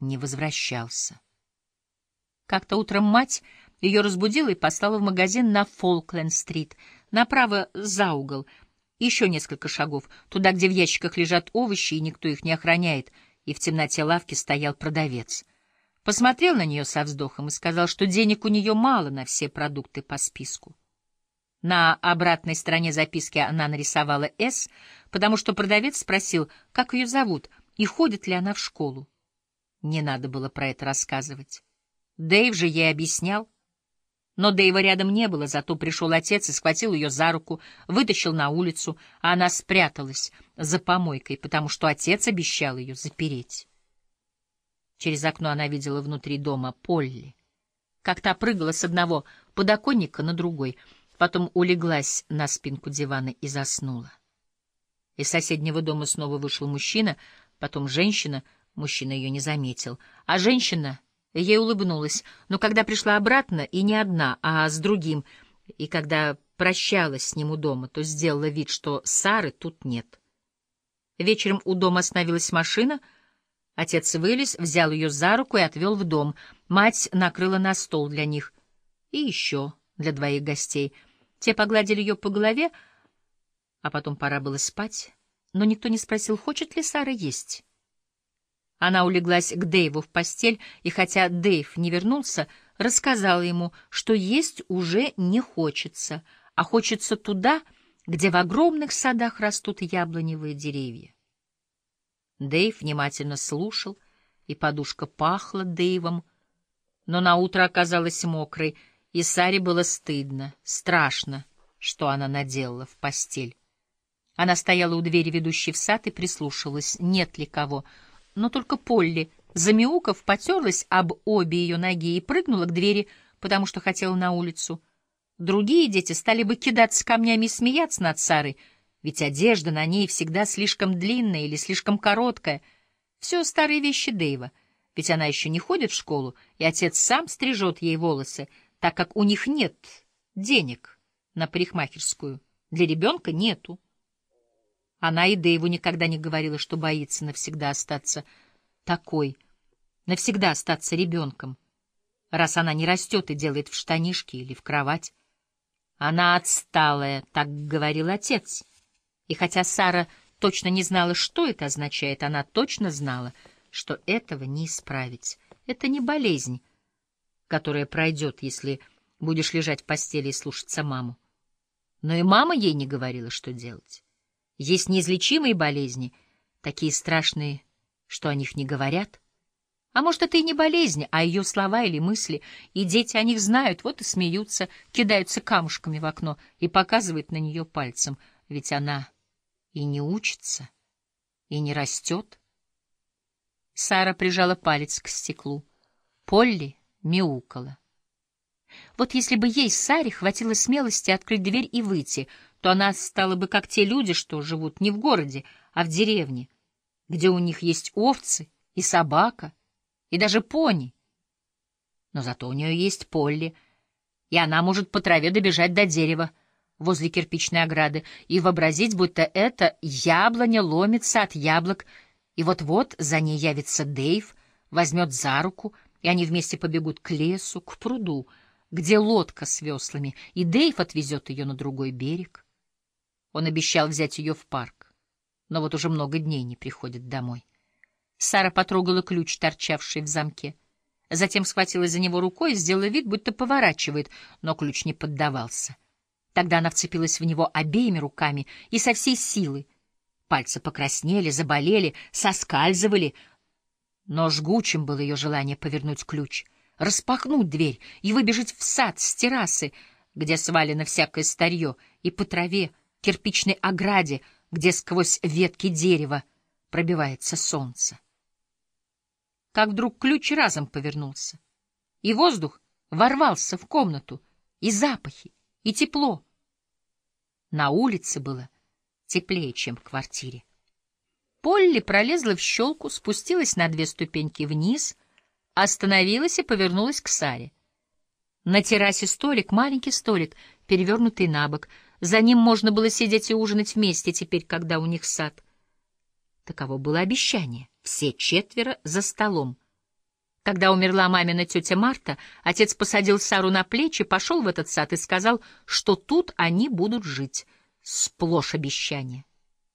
не возвращался. Как-то утром мать ее разбудила и послала в магазин на Фолкленд-стрит, направо за угол, еще несколько шагов, туда, где в ящиках лежат овощи, и никто их не охраняет, и в темноте лавки стоял продавец. Посмотрел на нее со вздохом и сказал, что денег у нее мало на все продукты по списку. На обратной стороне записки она нарисовала «С», потому что продавец спросил, как ее зовут и ходит ли она в школу. Не надо было про это рассказывать. Дэйв же ей объяснял. Но Дэйва рядом не было, зато пришел отец и схватил ее за руку, вытащил на улицу, а она спряталась за помойкой, потому что отец обещал ее запереть. Через окно она видела внутри дома Полли, как та прыгала с одного подоконника на другой, потом улеглась на спинку дивана и заснула. Из соседнего дома снова вышел мужчина, потом женщина, мужчина ее не заметил, а женщина ей улыбнулась, но когда пришла обратно, и не одна, а с другим, и когда прощалась с ним у дома, то сделала вид, что Сары тут нет. Вечером у дома остановилась машина, отец вылез, взял ее за руку и отвел в дом, мать накрыла на стол для них и еще для двоих гостей. Те погладили ее по голове, а потом пора было спать, но никто не спросил, хочет ли Сара есть. Она улеглась к Дэйву в постель, и хотя Дэйв не вернулся, рассказала ему, что есть уже не хочется, а хочется туда, где в огромных садах растут яблоневые деревья. Дэйв внимательно слушал, и подушка пахла Дэйвом, но наутро оказалась мокрой, и Саре было стыдно, страшно, что она наделала в постель. Она стояла у двери, ведущей в сад, и прислушивалась, нет ли кого — но только Полли, замяуков, потерлась об обе ее ноги и прыгнула к двери, потому что хотела на улицу. Другие дети стали бы кидаться камнями и смеяться над Сарой, ведь одежда на ней всегда слишком длинная или слишком короткая. Все старые вещи Дэйва, ведь она еще не ходит в школу, и отец сам стрижет ей волосы, так как у них нет денег на парикмахерскую. Для ребенка нету. Она и Дэйву никогда не говорила, что боится навсегда остаться такой, навсегда остаться ребенком, раз она не растет и делает в штанишки или в кровать. Она отсталая, так говорил отец. И хотя Сара точно не знала, что это означает, она точно знала, что этого не исправить. Это не болезнь, которая пройдет, если будешь лежать в постели и слушаться маму. Но и мама ей не говорила, что делать. Есть неизлечимые болезни, такие страшные, что о них не говорят. А может, это и не болезнь, а ее слова или мысли, и дети о них знают, вот и смеются, кидаются камушками в окно и показывают на нее пальцем, ведь она и не учится, и не растет. Сара прижала палец к стеклу. Полли мяукала. Вот если бы ей, Саре, хватило смелости открыть дверь и выйти — то она стала бы как те люди, что живут не в городе, а в деревне, где у них есть овцы и собака, и даже пони. Но зато у нее есть Полли, и она может по траве добежать до дерева возле кирпичной ограды и вообразить, будто это яблоня ломится от яблок, и вот-вот за ней явится Дэйв, возьмет за руку, и они вместе побегут к лесу, к пруду, где лодка с веслами, и Дэйв отвезет ее на другой берег. Он обещал взять ее в парк, но вот уже много дней не приходит домой. Сара потрогала ключ, торчавший в замке. Затем схватилась за него рукой и сделала вид, будто поворачивает, но ключ не поддавался. Тогда она вцепилась в него обеими руками и со всей силы. Пальцы покраснели, заболели, соскальзывали, но жгучим было ее желание повернуть ключ, распахнуть дверь и выбежать в сад с террасы, где свалено всякое старье, и по траве, кирпичной ограде, где сквозь ветки дерева пробивается солнце. Как вдруг ключ разом повернулся, и воздух ворвался в комнату, и запахи, и тепло. На улице было теплее, чем в квартире. Полли пролезла в щелку, спустилась на две ступеньки вниз, остановилась и повернулась к Саре. На террасе столик, маленький столик, перевернутый на бок — за ним можно было сидеть и ужинать вместе теперь, когда у них сад. Таково было обещание. Все четверо за столом. Когда умерла мамина тетя Марта, отец посадил Сару на плечи, пошел в этот сад и сказал, что тут они будут жить. Сплошь обещания.